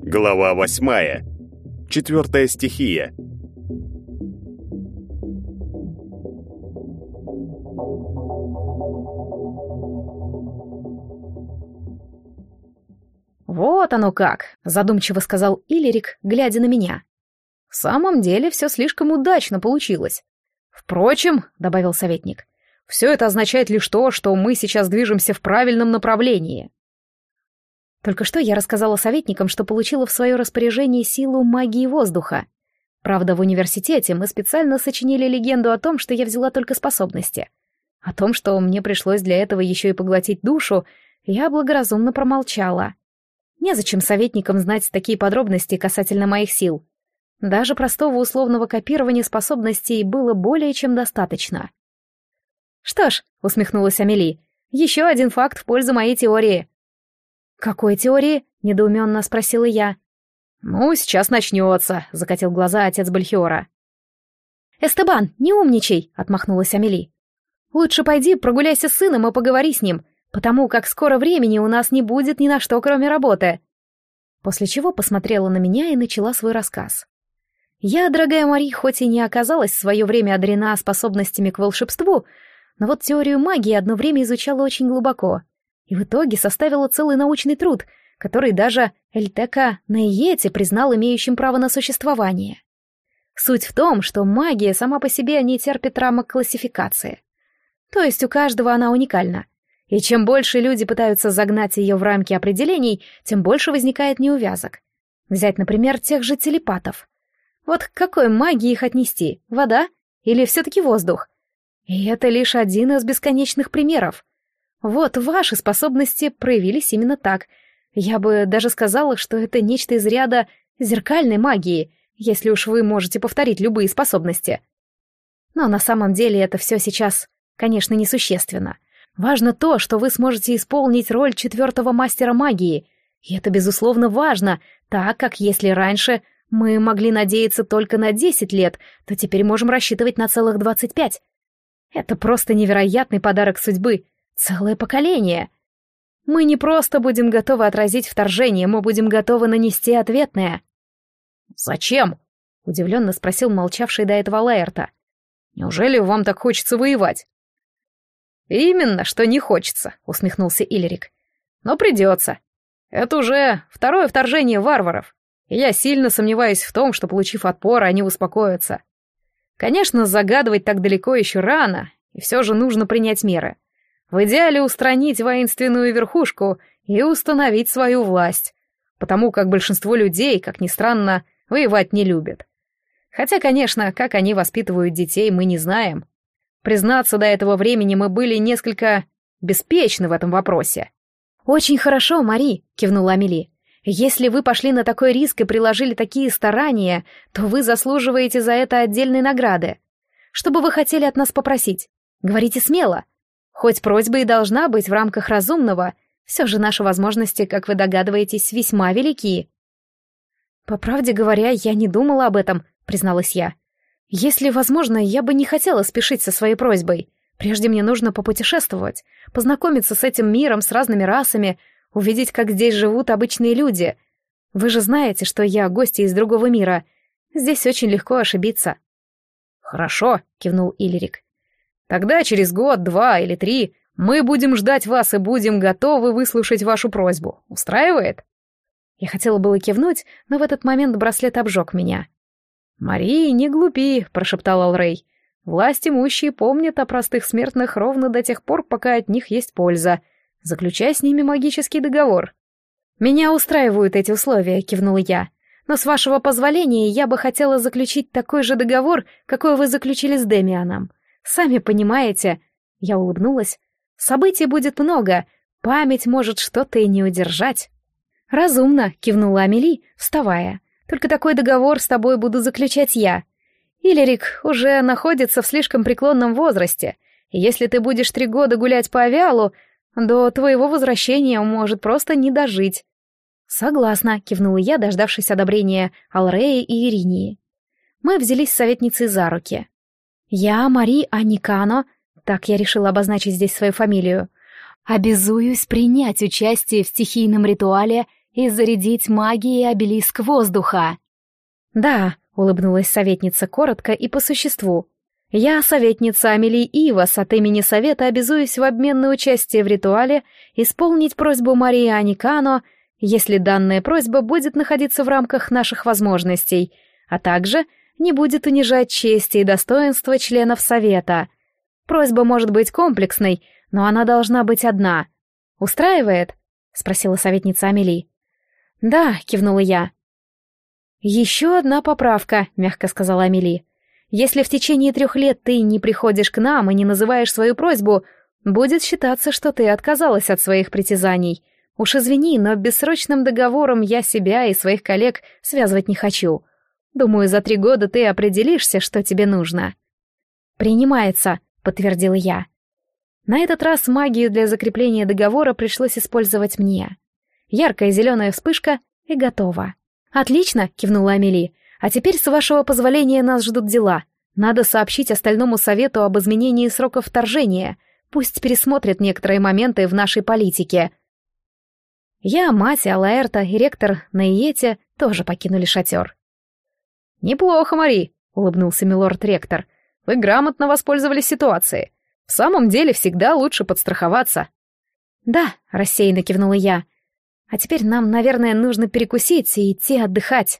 Глава восьмая. Четвертая стихия. «Вот оно как», — задумчиво сказал Иллирик, глядя на меня. «В самом деле все слишком удачно получилось. Впрочем», — добавил советник, — «все это означает лишь то, что мы сейчас движемся в правильном направлении». Только что я рассказала советникам, что получила в свое распоряжение силу магии воздуха. Правда, в университете мы специально сочинили легенду о том, что я взяла только способности. О том, что мне пришлось для этого еще и поглотить душу, я благоразумно промолчала. Незачем советникам знать такие подробности касательно моих сил. Даже простого условного копирования способностей было более чем достаточно. «Что ж», — усмехнулась Амели, — «еще один факт в пользу моей теории». «Какой теории?» — недоуменно спросила я. «Ну, сейчас начнется», — закатил глаза отец Бальхиора. «Эстебан, не умничай», — отмахнулась Амели. «Лучше пойди прогуляйся с сыном и поговори с ним потому как скоро времени у нас не будет ни на что, кроме работы. После чего посмотрела на меня и начала свой рассказ. Я, дорогая Мари, хоть и не оказалась в свое время одарена способностями к волшебству, но вот теорию магии одно время изучала очень глубоко, и в итоге составила целый научный труд, который даже Эльтека Нейете признал имеющим право на существование. Суть в том, что магия сама по себе не терпит рамок классификации. То есть у каждого она уникальна — и чем больше люди пытаются загнать ее в рамки определений, тем больше возникает неувязок. Взять, например, тех же телепатов. Вот к какой магии их отнести? Вода? Или все-таки воздух? И это лишь один из бесконечных примеров. Вот ваши способности проявились именно так. Я бы даже сказала, что это нечто из ряда зеркальной магии, если уж вы можете повторить любые способности. Но на самом деле это все сейчас, конечно, несущественно. Важно то, что вы сможете исполнить роль четвертого мастера магии. И это, безусловно, важно, так как если раньше мы могли надеяться только на 10 лет, то теперь можем рассчитывать на целых 25. Это просто невероятный подарок судьбы. Целое поколение. Мы не просто будем готовы отразить вторжение, мы будем готовы нанести ответное. «Зачем?» — удивленно спросил молчавший до этого Лаэрта. «Неужели вам так хочется воевать?» «Именно, что не хочется», — усмехнулся Иллирик. «Но придется. Это уже второе вторжение варваров, и я сильно сомневаюсь в том, что, получив отпор, они успокоятся. Конечно, загадывать так далеко еще рано, и все же нужно принять меры. В идеале устранить воинственную верхушку и установить свою власть, потому как большинство людей, как ни странно, воевать не любят. Хотя, конечно, как они воспитывают детей, мы не знаем. Признаться, до этого времени мы были несколько беспечны в этом вопросе. «Очень хорошо, Мари», — кивнула Амели. «Если вы пошли на такой риск и приложили такие старания, то вы заслуживаете за это отдельной награды. Что бы вы хотели от нас попросить? Говорите смело. Хоть просьба и должна быть в рамках разумного, все же наши возможности, как вы догадываетесь, весьма велики». «По правде говоря, я не думала об этом», — призналась я. Если возможно, я бы не хотела спешить со своей просьбой. Прежде мне нужно попутешествовать, познакомиться с этим миром, с разными расами, увидеть, как здесь живут обычные люди. Вы же знаете, что я гостья из другого мира. Здесь очень легко ошибиться. Хорошо, кивнул Иллирик. Тогда через год, два или три мы будем ждать вас и будем готовы выслушать вашу просьбу. Устраивает? Я хотела было кивнуть, но в этот момент браслет обжег меня. «Мария, не глупи», — прошептал Алрей. «Власть имущие помнят о простых смертных ровно до тех пор, пока от них есть польза. Заключай с ними магический договор». «Меня устраивают эти условия», — кивнула я. «Но с вашего позволения я бы хотела заключить такой же договор, какой вы заключили с Демианом. Сами понимаете...» Я улыбнулась. «Событий будет много, память может что-то и не удержать». «Разумно», — кивнула Амели, вставая. Только такой договор с тобой буду заключать я. Иллирик уже находится в слишком преклонном возрасте, если ты будешь три года гулять по авиалу, до твоего возвращения может просто не дожить». «Согласна», — кивнула я, дождавшись одобрения Алреи и Иринии. Мы взялись с советницей за руки. Я, Мари Аникано, так я решила обозначить здесь свою фамилию, обязуюсь принять участие в стихийном ритуале и зарядить магией обелиск воздуха. Да, улыбнулась советница коротко и по существу. Я, советница Амелии Ивас, от имени совета обязуюсь в обмен на участие в ритуале исполнить просьбу Марии Аникано, если данная просьба будет находиться в рамках наших возможностей, а также не будет унижать чести и достоинства членов совета. Просьба может быть комплексной, но она должна быть одна. Устраивает? спросила советница Амелии. Да, кивнула я. Еще одна поправка, мягко сказала Амелия. Если в течение трех лет ты не приходишь к нам и не называешь свою просьбу, будет считаться, что ты отказалась от своих притязаний. Уж извини, но бессрочным договором я себя и своих коллег связывать не хочу. Думаю, за три года ты определишься, что тебе нужно. Принимается, подтвердила я. На этот раз магию для закрепления договора пришлось использовать мне. Яркая зеленая вспышка и готово. «Отлично!» — кивнула Амели. А теперь, с вашего позволения, нас ждут дела. Надо сообщить остальному совету об изменении срока вторжения. Пусть пересмотрят некоторые моменты в нашей политике. Я, мать, Алаэрта и ректор Наиете тоже покинули шатер. «Неплохо, Мари», — улыбнулся милорд-ректор. «Вы грамотно воспользовались ситуацией. В самом деле всегда лучше подстраховаться». «Да», — рассеянно кивнула я. «А теперь нам, наверное, нужно перекусить и идти отдыхать».